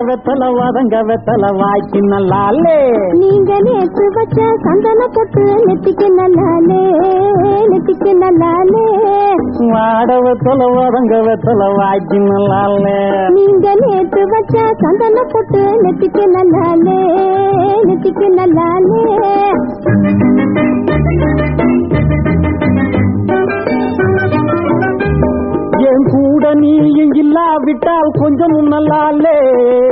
வெத்தல வதங்க வெத்தல வாய்க்கு நல்லாலே. நீங்க நேற்று வச்ச சந்தன பொட்டு நெத்திக்கு நல்லாலே நெத்திக்கு நல்லாலே. வாட வெத்தல வதங்க வெத்தல வாய்க்கு நல்லாலே. நீங்க நேற்று வச்ச சந்தன பொட்டு நெத்திக்கு நல்லாலே நெத்திக்கு நல்லாலே. என் கூட நீயும் இல்லாவிட்டால் கொஞ்சம் நல்லாலே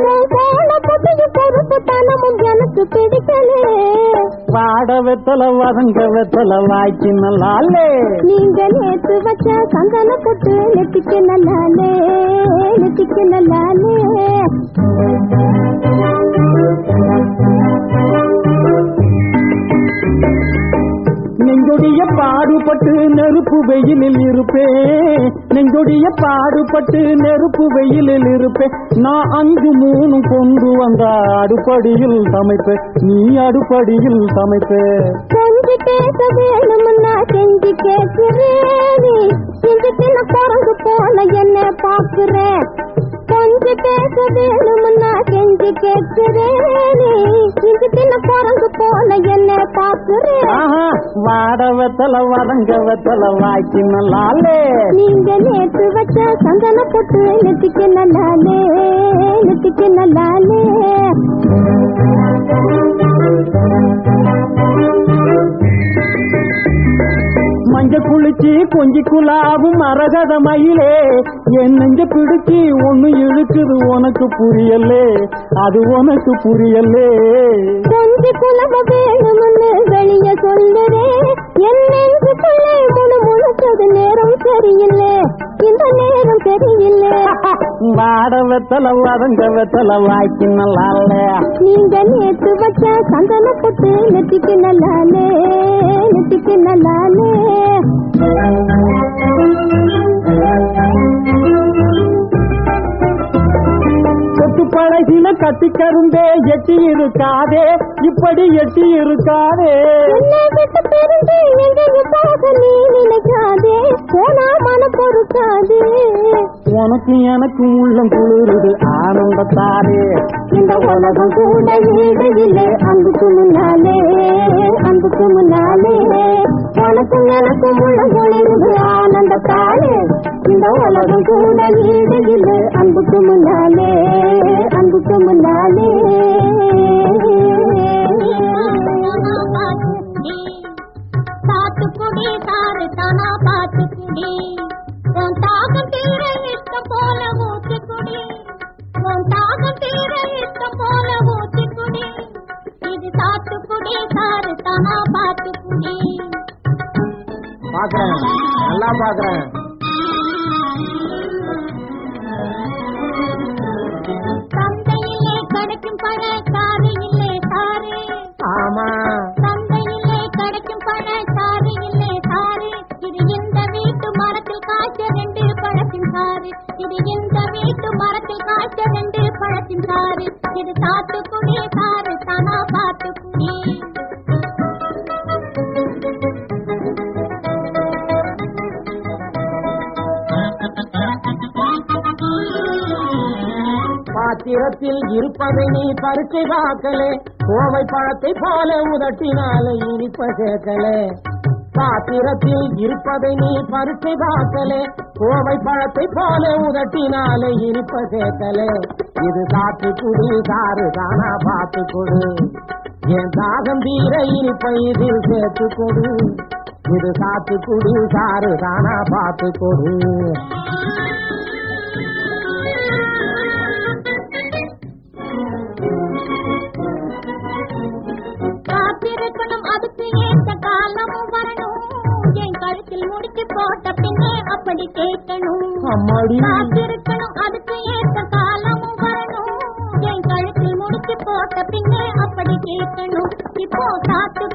உன் கோல பொட்டிய பொறுப்பு எனக்கு பிடிக்கலே வாட வெத்தல வதங்க வெத்தல வாய்க்கு நல்லாலே நீங்க நேற்று வச்ச சந்தன பொட்டு நெத்திக்கு நல்லாலே நெத்திக்கு நல்லாலே Thank you. நெஞ்சொடிய பாடுபட்டு நெருப்பு வெயிலில் இருப்பேன் நெஞ்சொடிய பாடுபட்டு நெருப்பு வெயிலில் இருப்பேன் நான் அஞ்சு மூணு கொண்டு வந்த அடுப்படியில் சமைப்பேன் நீ அடுப்படியில் சமைப்பேன் கொஞ்சி பேச வேணும்னா செஞ்சு கேட்கிறேன் போன என்ன பாக்குறேன் கொஞ்சி பேச வேணும்னா செஞ்சு கேட்கிறேனே. இங்க சின்ன குரங்கு போல என்ன பாக்குறேன் ஆஹா வாட வெத்தல வதங்க வெத்தல வாய்க்கு நல்லாலே நீங்க நேற்று வச்ச சந்தன பொட்டு நெத்திக்கு நல்லாலே நெத்திக்கு நல்லாலே. மஞ்ச குளிச்சு கொஞ்சி குலாவும் மரகத மயிலே. என் நெஞ்ச பிடிச்சி ஒண்ணு இழுக்குது உனக்கு புரியலே. அது உனக்கு புரியலே. கொஞ்சி குலவ வேணும்னு வெளிய சொல்லுதே. என் நெஞ்சுக்குள்ளே முழு முழுச்சது நேரம் சரியில்லை. இந்த நேரம் சரியில்லை. வாட வெத்தல வதங்க வெத்தல வாய்க்கு நல்லாலே. நீங்க நேற்று வச்ச சந்தன பொட்டு நெத்திக்கு நல்லாலே நெத்திக்கு நல்லாலே. பழகின கத்தி கரும்பே எட்டி இருக்காதே. இப்படி எட்டி இருக்காதே. நினைக்காதே போனா மன பொறுக்காதே உனக்கு எனக்கு உள்ளம் குளிருது ஆனந்தத்தாரே இந்த உலகம் கூட இல்லை அன்புக்கு முன்னாலே அன்புக்கு முன்னாலே. உனக்கும் எனக்கும் உள்ள குளிர்ந்து ஆனந்தத்தாலே. இந்த உலகம் கூட இல்லை அன்புக்கு முன்னாலே அன்புக்கு முன்னாலே. பாத்துக்குடி உன் தாகம் தீர இஷ்டம் போல ஊத்திக்குடி உன் தாகம் தீர இஷ்டம் போல ஊத்திக்குடி இது சாத்துக்குடி சாறு தானா பாத்துக்குடி பாக்குறேன் நல்லா பாக்குறேன் இருப்பதை நீ பறிச்சு காக்கலே. கோவை பழத்தை போல உதட்டினால இனிப்ப சேர்க்கலே பாத்திரத்தில் இருப்பதை நீ பறிச்சு காக்கலே. கோவை பழத்தை போல உதட்டினால இனிப்ப சேர்க்கலே இது சாத்து குடி சாறு தானா பார்த்து கொடு. என் தாகம் தீர இனிப்பை இதில் சேர்த்து கொடு. இது சாத்து குடி சாறு தானா பார்த்து கொடு. அப்படி கேட்கணும் அம்மாடி காத்திருக்கணும் அதுக்கு ஏற்ற காலமும் வரணும் என் கழுத்தில் முடிச்சு போட்ட பின்னே அப்படி கேட்கணும் இப்போ சாத்துக்குடி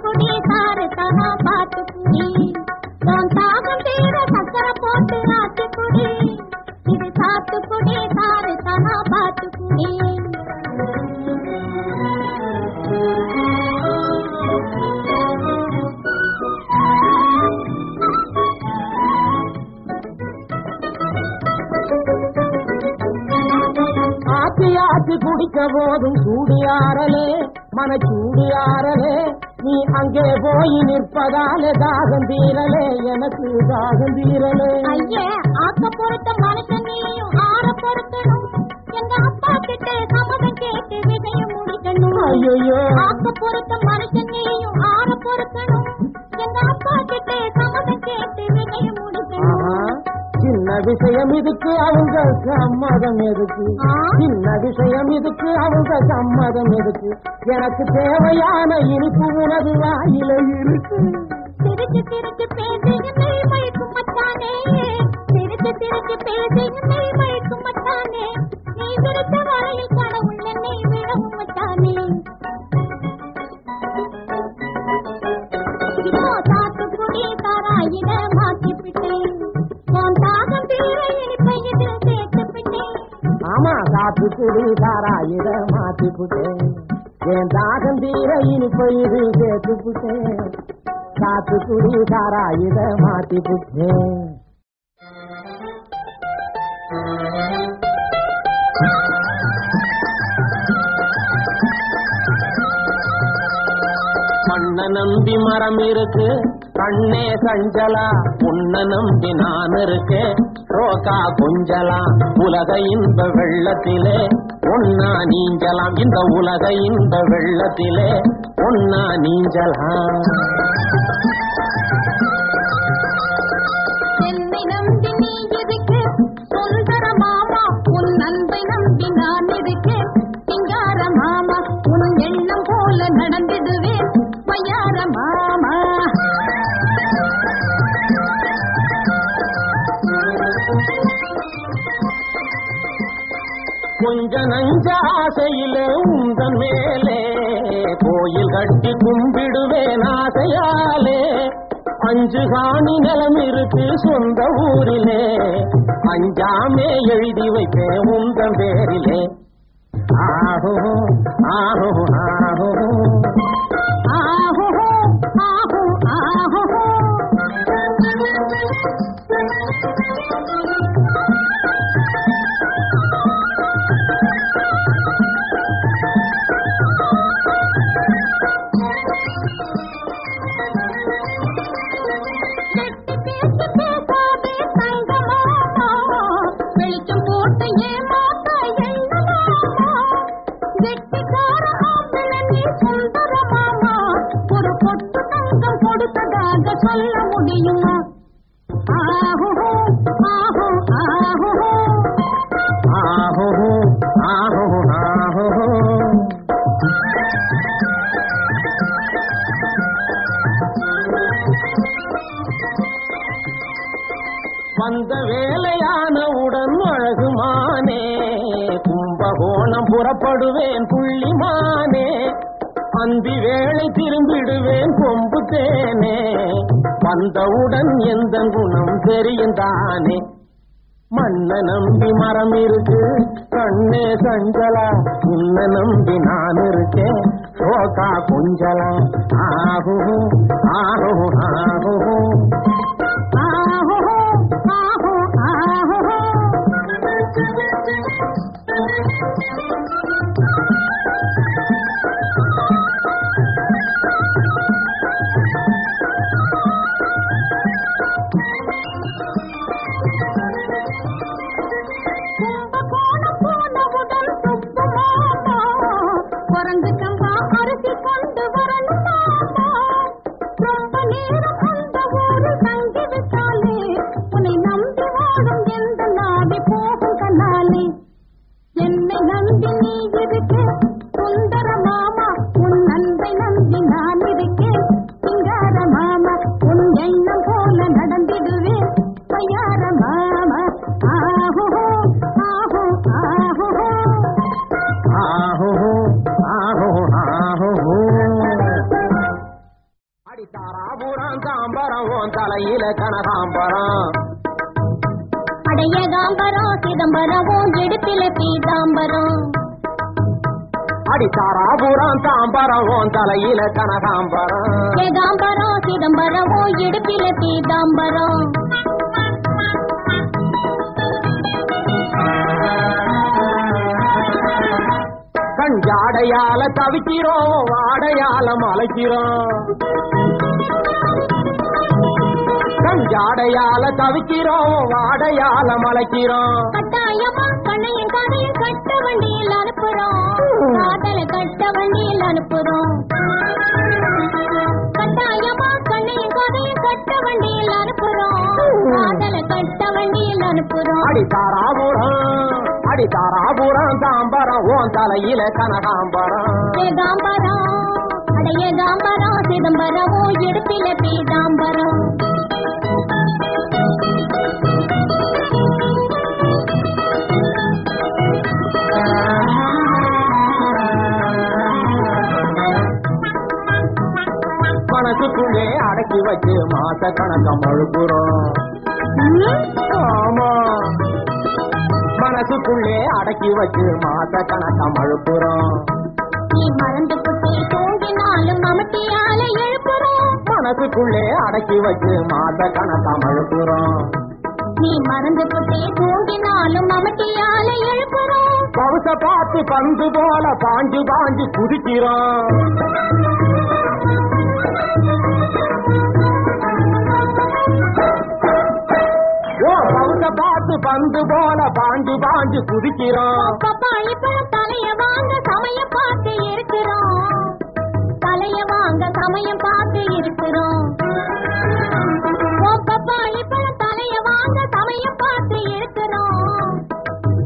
இதுக்கு அவங்க சம்மதம் எதுக்கு? எனக்கு தேவையான இனிப்பு உனது வாயில இருக்கு. சிரிச்சு சிரிச்சு பேசி மயக்கும் மச்சானே. சிரிச்சு சிரிச்சு பேசி சாத்துக்குடி சாராயிர மாத்தி புட்டேன் என் தாகம் தீர இனிப்பு இது சேர்த்து புட்டேன் சாத்துக்குடி சாராயிர மாத்தி புட்டேன் கண்ண நம்பி மரம் இருக்கு கண்ணே சஞ்சலா உன்ன நம்பி நான் இருக்கேன். ரோக்கா கொஞ்சலா உலக இந்த வெள்ளத்திலே ஒன்னா நீஞ்சலாம். இந்த உலக இந்த வெள்ளத்திலே ஒன்னா நீஞ்சலாம். கொஞ்ச நஞ்ச ஆசையிலே உந்தன் மேலே கோயில் கட்டி கும்பிடுவேன் ஆசையாலே. அஞ்சு காணி நிலம் இருக்கு சொந்த ஊரிலே அஞ்சாமே எழுதி வைப்பேன் உந்தன் பேரிலே. ஆஹோ ஆஹோ ஆஹோ ஆஹோ ஆஹோ கொடுத்ததாக சொல்ல முடியுமா? ஆஹோ ஆஹோ ஆஹோ. ஆஹோ ஆஹோ ஆஹோ. வந்த வேலையானவுடன் அழகுமானே கும்பகோணம் புறப்படுவேன் புள்ளிமானே. அந்தி வேளை திரும்பிடுவேன் வந்தேனே வந்தவுடன் எந்த குணம் தெரியும் தானே. மண்ண நம்பி மரம் இருக்கு கண்ணே சஞ்சலா. உன்ன நம்பி நான் இருக்கேன் சோகா குஞ்சலா. ஆகும் ஆகும் ஆகும் அடித்தாராபுரம் தாம்பரம் உன் தலையில கனகாம்பரம். அடைய காம்பரம் சிதம்பரம் உன் இடுப்பில பீதாம்பரம். அடித்தாராபுரம் தாம்பரம் உன் தலையில கனகாம்பரம். ஏகாம்பரம் சிதம்பரம் உன் இடுப்பில பீதாம்பரம். கஞ்சாடையால தவிக்கிறோம் வாடையால மலைக்கிறோம். கஞ்சாடையால தவிக்கிறோம் வாடையால மலைக்கிறோம். கட்டாயமா கண்ணையும் காதையும் கட்ட வண்டியில் அனுப்புறோம். காதல கட்ட வண்டியில் அனுப்புறோம். கட்டாயமா கண்ணையும் காதையும் கட்ட வண்டியில் அனுப்புறோம். காதல கட்ட வண்டியில் அனுப்புறோம். அடி தாராபுரம் அடி தாராபுரம் தாம்பரம் ஓன் தலையில கனகாம்பரம். ஏகாம்பரம் அட ஏகாம்பரம் சிதம்பரம் எடுப்பில பீதாம்பரம். மனசுக்குள்ளே அடக்கி வச்சு மாச கணக்கம் அழுப்புறோம் ஆமா. மனசுக்குள்ளே அடக்கி வச்சு மாச கணக்கம் அழுப்புறோம் நீ மறந்து புட்டி தூங்கினாலும் மமட்டியால எழுப்புறோம். மனசுக்குள்ளே அடக்கி வச்சு மாச கணக்கம் அழுப்புறோம் நீ மறந்து புட்டி தூங்கினாலும் மமட்டியால எழுப்புறோம். பவுச பார்த்து பந்து போல பாஞ்சு பாஞ்சு குதிக்கிறோம். பந்து போல பாஞ்சு பாஞ்சு குதிக்கிறோம் பப்பாளி பழம் தலைய வாங்க சமயம் பார்த்து இருக்கிறோம். தலைய வாங்க சமயம் பார்த்து இருக்கிறோம். ஓ பப்பாளி பழம் தலைய வாங்க சமயம் பார்த்து இருக்கிறோம்.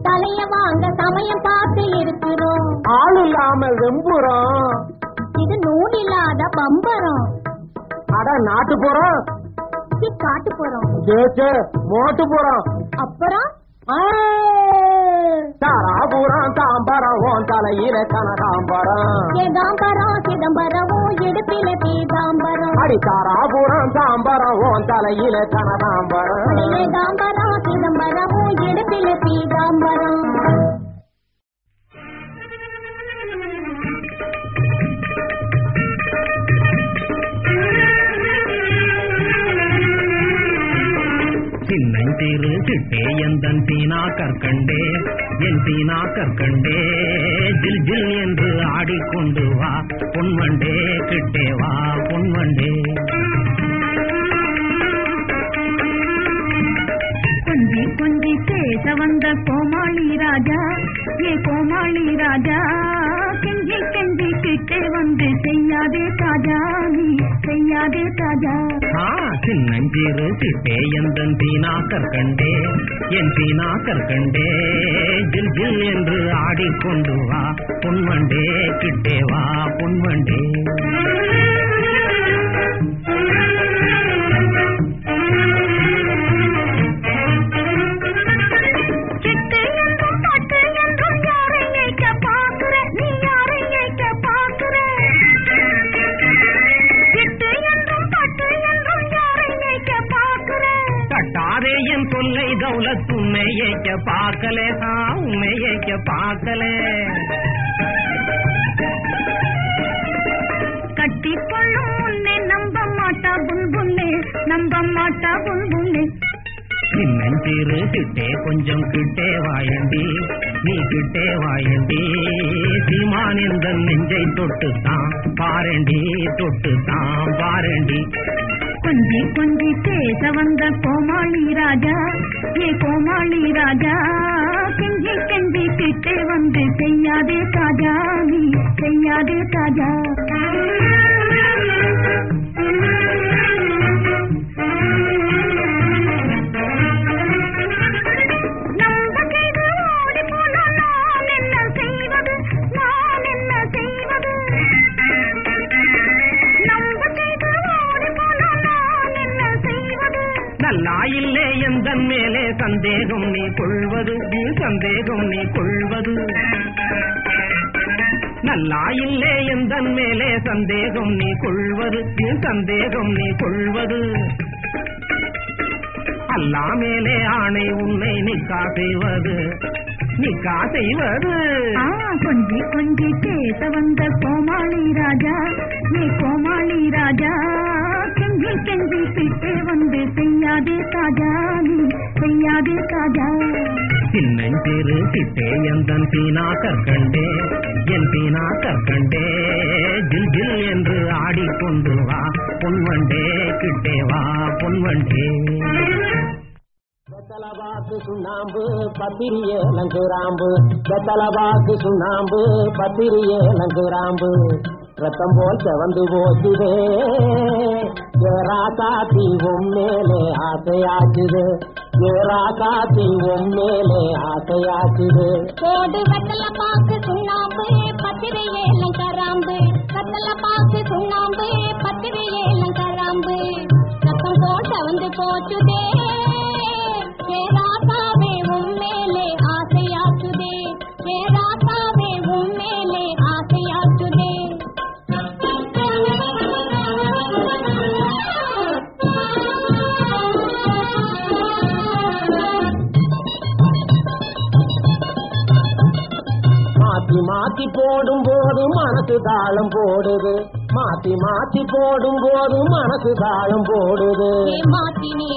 தலைய வாங்க சமயம் பார்த்து இருக்கிறோம். ஆள் இல்லாமல் வெம்புறோம் இது நூலில்லாத பம்பரம். அட நாட்டு போறோம். காட்டு போறோம் மோட்டு போறோம் அப்புறம்? தாராபுரம் தாம்பரம் ஓன் தலையில கனகாம்பரம். ஏகாம்பரம் சிதம்பரமும் இடுப்பில பீதாம்பரம். அடி தாராபுரம் தாம்பரம் ஓன் தலையில கனகாம்பரம். ஏகாம்பரம் சீனா கற்கண்டே ஜில் ஜில் என்று ஆடிக்கொண்டு வா பொன்வண்டே கிட்டே வா பொன்வண்டே. கொஞ்சி கொஞ்சி பேச வந்த கோமாளி ராஜா ஏ கோமாளி ராஜா கெஞ்சி கெஞ்சி கிட்டே வந்து செய்யாதே தாஜா நீ செய்யாதே ஆ சின்னஞ்சிறு சிட்டே எந்தன் சீனா கற்கண்டே என் சீனா கற்கண்டே ஜில் என்று ஆடிக்கொண்டு வா. பொன்வண்டே கிட்டே வா பொன்வண்டே. பஞ்சை தொட்டு தான் பாரண்டி தொட்டு தான் பாரண்டி. கொஞ்சி கொஞ்சி பேச வந்த கோமாளி ராஜா ஏ கோமாளி ராஜா கெஞ்சி கெஞ்சி கிட்டே வந்து செய்யாதே தாஜா நீ செய்யாதே தாஜா. சந்தேகம் நீ கொள்வது நீ சந்தேகம் நீ கொள்வது. நல்லாயில்லே எந்த மேலே சந்தேகம் நீ கொள்வது நீ சந்தேகம் நீ கொள்வது. அல்லா மேலே ஆணை உன்னை நிக்கா செய்வது நிக்கா செய்வது. கொஞ்சி கொஞ்சி பேச வந்த கோமாளி ராஜா நீ கோமாளி ராஜா. கெஞ்சி கெஞ்சி கிட்டே வந்து செய்யாதே ராஜா. செய்யாது காஜா சின்னஞ்சிறு கிட்டே எந்தன் பீனா கற்கண்டே என் பீனா கற்கண்டே ஜில் ஜில் என்று ஆடிக்கொண்டு வா பொன்வண்டே கிட்டே வா பொன்வண்டே. வெத்தலவாக்கு சுண்ணாம்பு பத்திரியே நங்குராம்பு. வெத்தலவாக்கு சுண்ணாம்பு பத்திரியே நங்குராம்பு. ரத்தம் போல் செவந்து போச்சுதே ஏரா காத்தி உம்மேலே ஆசையாச்சுது ஏரா காத்தி உம்மேலே ஆசையாச்சுது கோடு வெத்தல பாக்கு சுண்ணாம்பு பத்திரை ஏலம் கராம்பு வெத்தல பாக்கு சுண்ணாம்பு பத்திரை ஏலம் கராம்பு ரத்தம் போல் செவந்து போச்சுதே மனசு தாளம் போடுது. மாத்தி மாத்தி போடும் போது மனசு தாளம் போடுது. மாத்தினே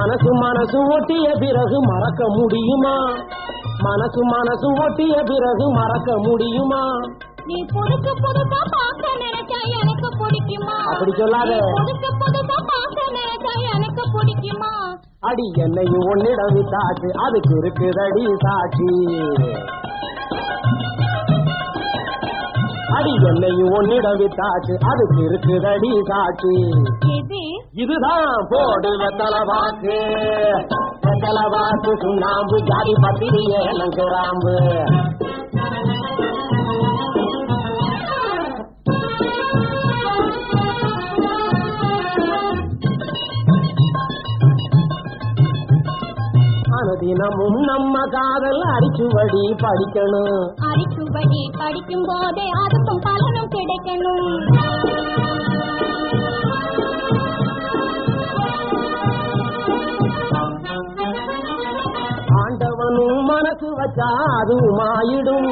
மனசு மனசு ஒட்டிய பிறகு மறக்க முடியுமா? மனசு மனசு ஒட்டிய பிறகு மறக்க முடியுமா? நீ புதுசு புதுசா பார்க்க நினைச்சா எனக்கு பிடிக்குமா? அப்படி சொல்லாத. நீ புதுசு பார்க்க நினைச்சா எனக்கு பிடிக்குமா? அடி என்னையும் ஒன்னிடம் விட்டாச்சு. அதுக்கு இருக்குதடி சாட்சி. அடி என்னையும் ஒன்னிடம் விட்டாச்சு. அதுக்கு இருக்குதடி சாட்சி. இது இதுதான் போடுவ தலவாக்கு தலவாக்கு சுண்ணாம்பு ஜாதி பத்திரியே லங்குராம்பு அனுதினமும் நம்ம காதல் அரிச்சுபடி படிக்கணும். அரிச்சுபடி படிக்கும் போதே அதுக்கும் பலனும் கிடைக்கணும். வச்சா அதுவும் ஆயிடும்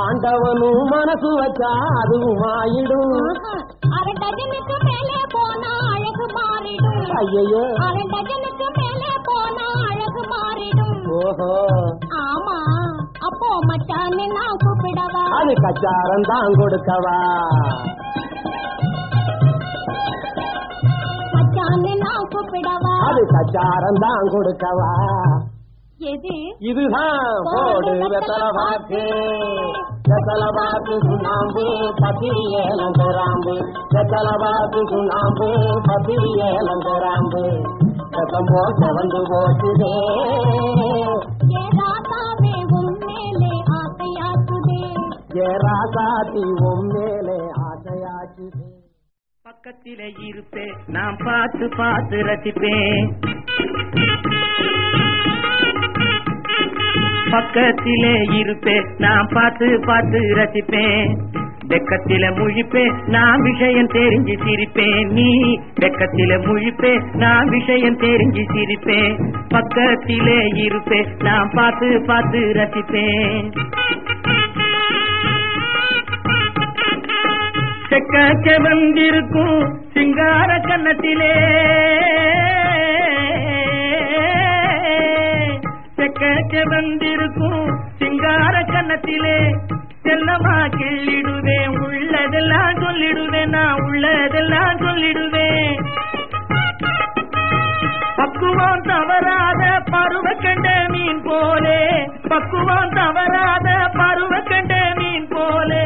ஆண்டவனும் மனசு வச்சா அதுவும் ஆயிடும் அரை டஜனுக்கு மேலே போனா அழகு மாறிடும். ஐயையோ. அரை டஜனுக்கு மேலே போனா அழகு மாறிடும். ஓஹோ. ஆமா அப்போ மச்சான்னு நான் கூப்பிடவா? அது கச்சாரம் தான் கொடுக்கவா? மச்சான்னு நான் கூப்பிடவா? அது கச்சாரம் தான் கொடுக்கவா? எது இதுதான் போடு வெத்தல வாக்கு வெத்தல வாக்கு சுண்ணாம்பு பத்திரியே லந்தராம்பு வெத்தல வாக்கு சுண்ணாம்பு பத்திரியே லந்தராம்பு ரத்தம் போல் செவந்து போச்சுதே ராசாத்தி உன் மேலே ஆசையாச்சுதே பக்கத்திலே இருப்பேன். நான் பார்த்து பார்த்து ரசிப்பேன். பக்கத்திலே இருப்பேன். நான் பார்த்து பார்த்து ரசிப்பேன். வெக்கத்தில முழிப்பேன். நான் விஷயம் தெரிஞ்சு சிரிப்பேன். நீ வெக்கத்தில முழிப்பேன் நான் விஷயம் தெரிஞ்சு சிரிப்பேன். பக்கத்திலே இருப்பேன். நான் பார்த்து பார்த்து ரசிப்பேன். செக்க வந்திருக்கும் சிங்கார கன்னத்திலே. கேட்க வந்திருக்கும் சிங்கார கன்னத்திலே செல்லமா கிள்ளிடுவேன் உள்ளதெல்லாம் சொல்லிடுவேன் நான் உள்ளதெல்லாம் சொல்லிடுவேன். பக்குவம் தவறாத பருவ கண்ட மீன் போலே பக்குவம் தவறாத பருவ கண்ட மீன் போலே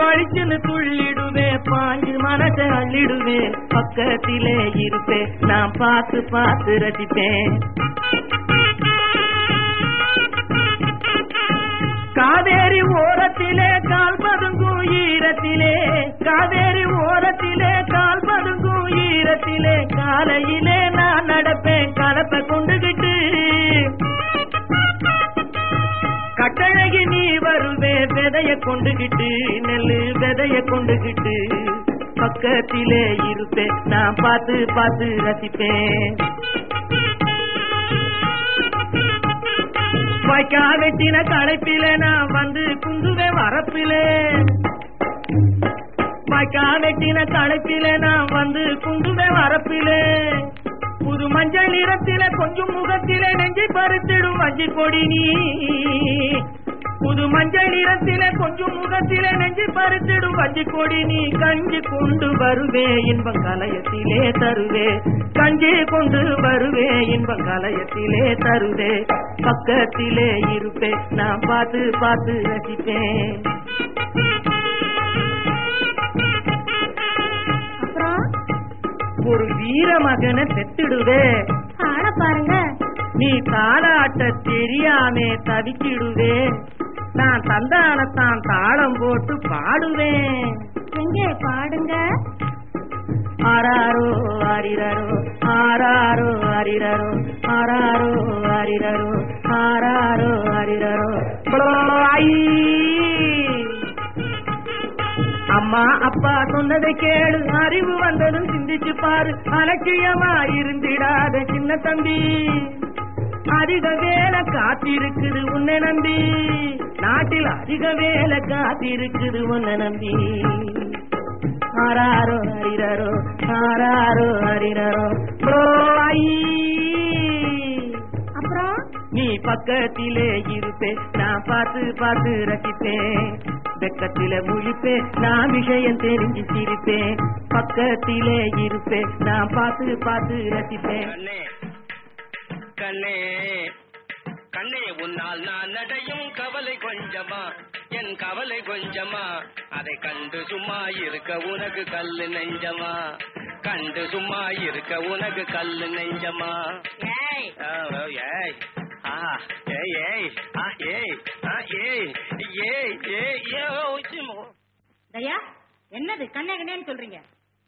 பழிச்சுன்னு துள்ளிடுவே பாஞ்சு மனசை அள்ளிடுவேன் பக்கத்திலே இருப்பேன் நான் பார்த்து பார்த்து ரசிப்பேன். காவேரி ஓரத்திலே கால் பதுங்கு ஈரத்திலே. காவேரி ஓரத்திலே கால் பதுங்கு ஈரத்திலே. காலையிலே நான் நடப்பேன் கலப்பை கொண்டுகிட்டு. கட்டழகி நீ வருவே விதைய கொண்டுகிட்டு. நெல்லு விதைய கொண்டுகிட்டு. பக்கத்திலே இருப்பேன் நான் பார்த்து பார்த்து ரசிப்பேன். வாய்க்கா வெட்டின களைப்பிலே நான் வந்து குந்துவே வரப்பிலே. வாய்க்கா வெட்டின களைப்பிலே நான் வந்து குந்துவே வரப்பிலே. புது மஞ்சள் நிறத்தில கொஞ்சம் முகத்திலே நெஞ்சை பருத்திடும் மஞ்சள் கொடி நீ. புது மஞ்சள் நிறத்திலே கொஞ்சம் முகத்திலே நெஞ்சு பறித்திடும் வஞ்சி கொடி நீ கஞ்சி கொண்டு வருவே இன்பம் கலயத்திலே தருவே. கஞ்சி கொண்டு வருவே இன்பம் கலயத்திலே தருவே. பக்கத்திலே இருப்பேன் நான் பார்த்து பார்த்து ரசிப்பேன். ஒரு வீர மகனை பெத்திடுவே ஆட பாருங்க. நீ தாளாட்ட தெரியாமே தவிச்சிடுவே நான் தந்தானத்தான் தாளம் போட்டு பாடுவேன். எங்கே பாடுங்க? ஆராரோ ஆரிரரோ ஆராரோ ஆரிரரோ ஆராரோ ஆரிரரோ ஆராரோ ஆரிரரோ! அம்மா அப்பா சொன்னதை கேளு. அறிவு வந்ததும் சிந்திச்சு பாரு. அலட்சியமா இருந்திடாத சின்ன தம்பி. அதிக வேலை காத்திருக்குது உன்னை நம்பி. நாட்டில் அதிக வேலை காத்திருக்குது உன்னை நம்பி. ஆராரோ ஹரிரரோ ஆராரோ ஐ! அப்புறம்? நீ பக்கத்திலே இருப்பே நான் பார்த்து பார்த்து ரசிப்பேன். வெக்கத்தில முழிப்பேன் நான் விஷயம் தெரிஞ்சு சிரிப்பேன். பக்கத்திலே இருப்பேன் நான் பார்த்து பார்த்து ரசிப்பேன். கண்ணே கண்ணே கண்ணே உன்னால் நான் நடையும் கவலை கொஞ்சமா? என் கவலை கொஞ்சமா? அதை கண்டு சும்மா இருக்க உனக்கு கல்லு நெஞ்சமா? கண்டு சும்மா இருக்க உனக்கு கல்லு நெஞ்சமா? ஏய். ஆ, ஏய். ஏய் ஆ, ஏய். ஆ, ஏய். ஏய் ஏய் ஏய். தயா என்னது கண்ணே கண்ணேன்னு சொல்றீங்க?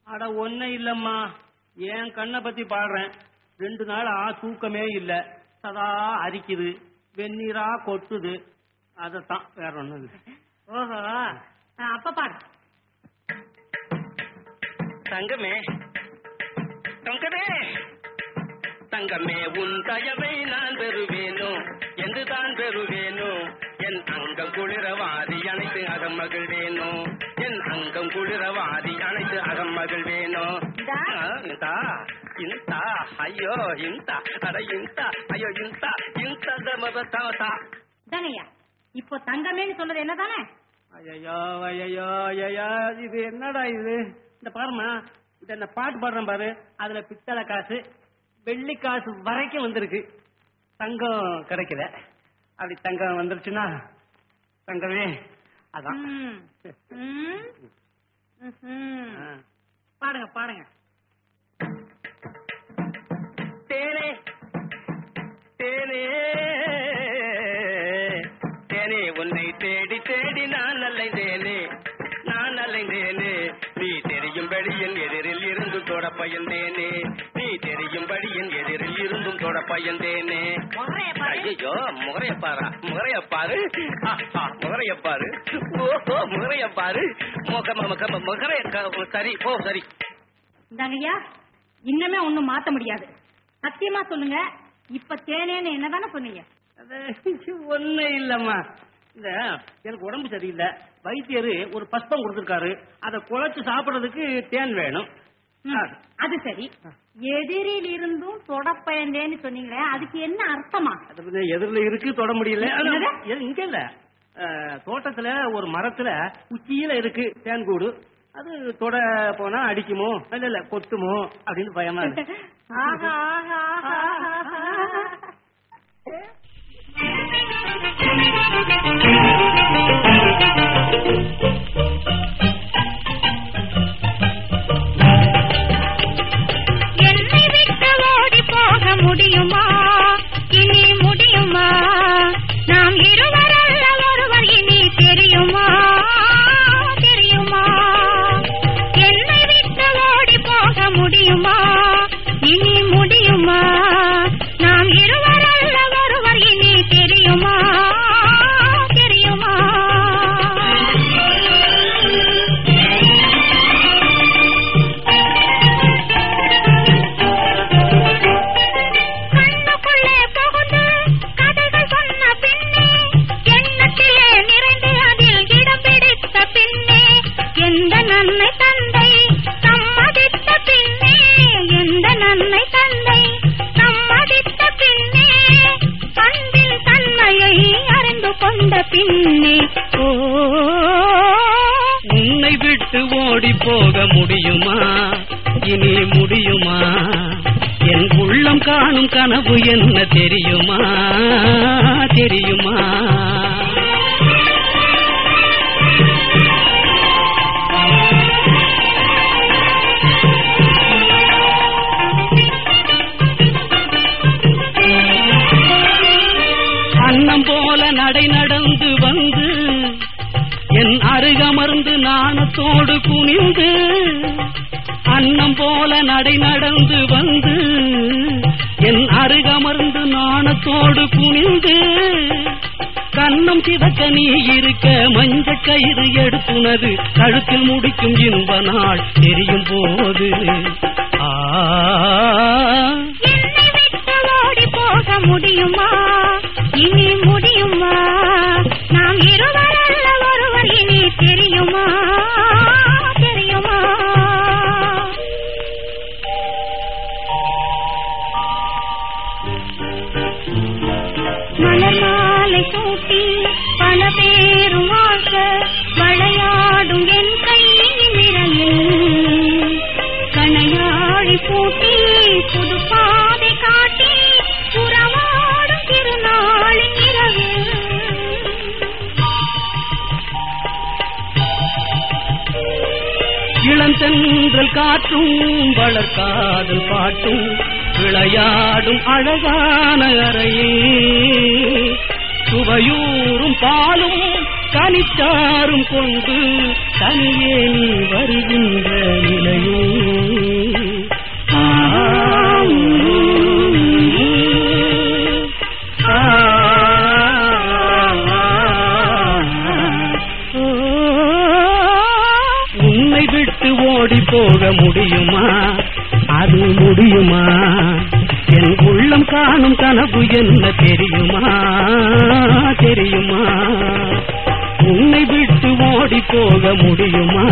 அட ஒண்ணு இல்லம்மா. என் கண்ணை பத்தி பாடுறேன். ரெண்டு நாள் ஆ தூக்கமே இல்ல. சதா அரிக்குது. வெந்நீரா கொட்டுது. அதத்தான் வேற ஒண்ணும் இல்ல. ஓஹோ. அப்ப பாடு. தங்கமே. தங்கமே. தங்கமே உன் தயவை நான் பெறுவேனோ? என்று தான் பெறுவேனோ? என் அங்கம் குளிரவாதி அனைத்து அகம் மகிழ்வேனோ? என் அங்கம் குளிரவாதி அனைத்து அகம் இந்தா. ஆ, இந்தா இந்தா ஐயோ இந்தா அட இந்தா ஐயோ இந்தா இந்த தமதா தாங்கய்யா இப்போ தங்கமேன்னு சொன்னது என்னதானே? ஐயோ ஐயோ ஐயோ இது என்னடா இது? இந்த பாருமா இந்த இந்த பாட்டு பாடுறேன் பாரு அதுல பித்தளை காசு வெள்ளி காசு வரைக்கும் வந்திருக்கு. தங்கம் கிடைக்கல. அப்படி தங்கம் வந்துருச்சுன்னா தங்கமே அதான். பாடுங்க பாடுங்க. தேனே. தேனே. பயந்தேனே. நீ தெரியும்படி என் எதிரில் இருந்தும் தொட பயந்தேனே. ஐயோ முகரைய பாரா முகரைய பாரு ஆஹா, முகரைய பாரு ஓஹோ முகரைய பாரு முக முக முகரைய சரி ஓ சரி. இந்தாங்கய்யா இன்னமே ஒண்ணும் மாத்த முடியாது. சத்தியமா சொல்லுங்க இப்ப தேனேன்னு என்னதானே சொன்னீங்க? அது ஒண்ணு இல்லம்மா. இந்த எனக்கு உடம்பு சரியில்லை. வைத்தியரு ஒரு பஸ்பம் கொடுத்திருக்காரு. அதை குழைச்சு சாப்பிடுறதுக்கு தேன் வேணும். அது. சரி. எதிரில் இருந்தும் தொடப்பயந்தேன்னு சொன்னீங்களே அதுக்கு என்ன அர்த்தமா? எதிரில இருக்கு தொட முடியல. இங்க இல்ல. தோட்டத்துல ஒரு மரத்துல உச்சியில இருக்கு தேன் கூடு. அது தொட போனா அடிக்குமோ? இல்ல இல்ல கொத்துமோ? அப்படின்னு பயமா இருக்கு. ஆஹா. கனவு என்ன தெரியுமா? தெரியுமா கண்ணம் சிவக்க நீ இருக்க மஞ்ச கயிறு எடுத்துனது கழுத்தில் முடிக்கும் இன்ப நாள் தெரியும் போது. ஆ. போக முடியுமா? இளந்தென்றல் காற்றும் வளர்காதல் பாட்டும் விளையாடும் அழகான அறையே. சுவையூறும் பாலும் கனிச்சாரும் கொண்டு தனியே நீ வருகின்ற நிலையும் போக முடியுமா? அது முடியுமா? என் உள்ளம் காணும் கனவு என்ன தெரியுமா? தெரியுமா? உன்னை விட்டு ஓடி போக முடியுமா?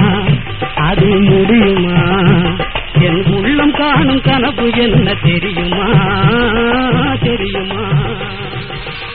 அது முடியுமா? என் உள்ளம் காணும் கனவு என்ன தெரியுமா? தெரியுமா?